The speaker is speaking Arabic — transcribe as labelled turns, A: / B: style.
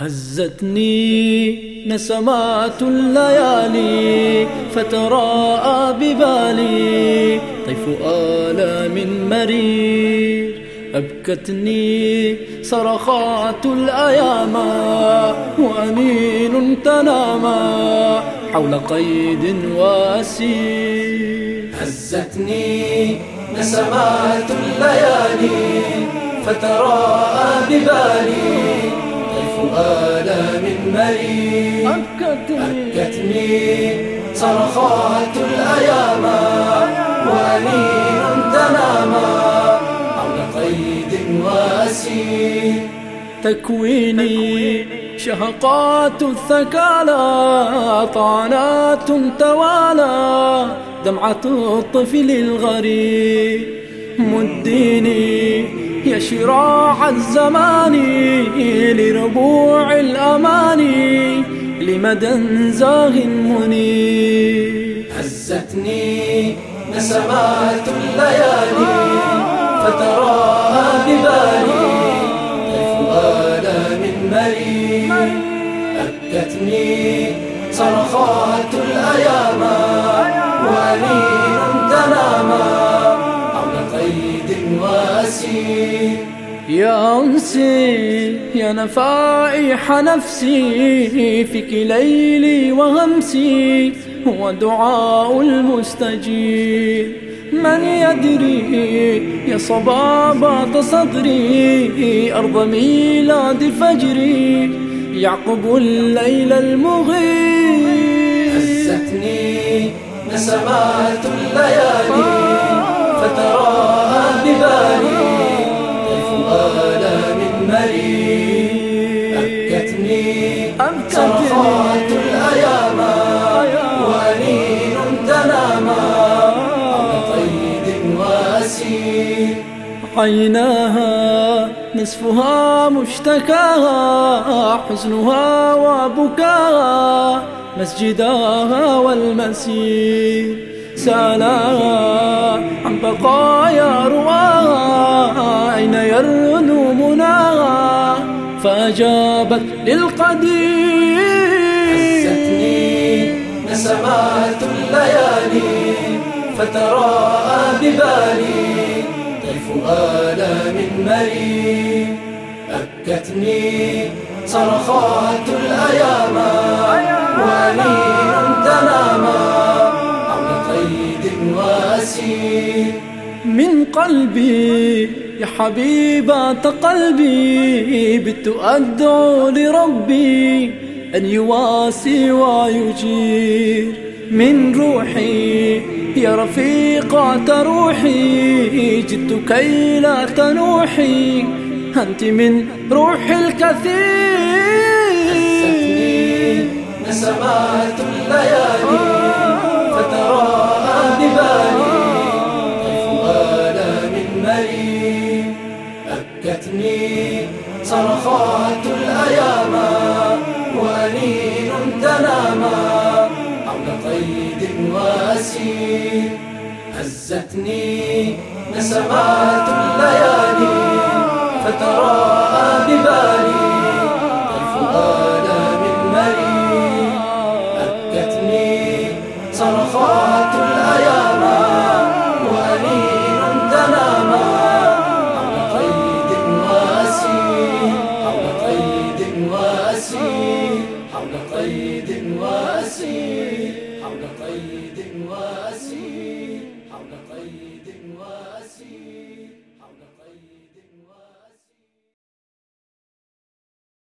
A: هزتني نسمات الليالي فتراءى ببالي طيف آلام مرير أبكتني صرخات الأيام وأنين تناما حول قيد وأسير
B: هزتني نسمات الليالي فتراءى ببالي آلام مريض
A: أبكتني,
B: أبكتني صرخات الأيام وأنين تناما حول قيد وأسير
A: تكويني شهقات الثكالى طعنات توالى دمعة الطفل الغريب مديني يا شراع الزمان لربوع الأماني لمدى زاغ منير
B: هزتني نسمات الليالي. فتراها ببالي طيف آلام مريم أبكتني صرخات الأيام وأنين تناما واسير
A: يا أنسي يا نفائح نفسي فيك ليلي وغمسي هو دعاء المستجيب. من يدري يا صبابة صدري أرض ميلاد فجري يعقب الليل المغيب.
B: هزتني نسمات الليالي فتراها ببالي طيف آلام مريء أبكتني. صرخات الأيام وأنين تناما. وأسير
A: عيناها نصفها مشتكاها حزنها وبكاها مسجداها والمسير سالا عن بقايا رواها أين يرنو مناها فأجابت للقدير
B: هزتني الليالي فتراءى ببالي طيف آلام مريم أبكتني صرخات الأيام وأنين تناما وأسير.
A: من قلبي يا حبيبة قلبي بت أدعو لربي أن يواسي ويجير. من روحي يا رفيقة روحي جئت كي لا تنوحي. أنت من روح الكثير.
B: نسمات الليالي فتراها ببالي. طيف آلام مريم أبكتني صرخات الأيام. وأنين تناما. قيد وأسير هزتني نسمات الليالي فتراها ببالي طيف آلام مريم أبكتني صرخات الأيام وأنين تناما حول قيد وأسير حول قيد وأسير حول قيد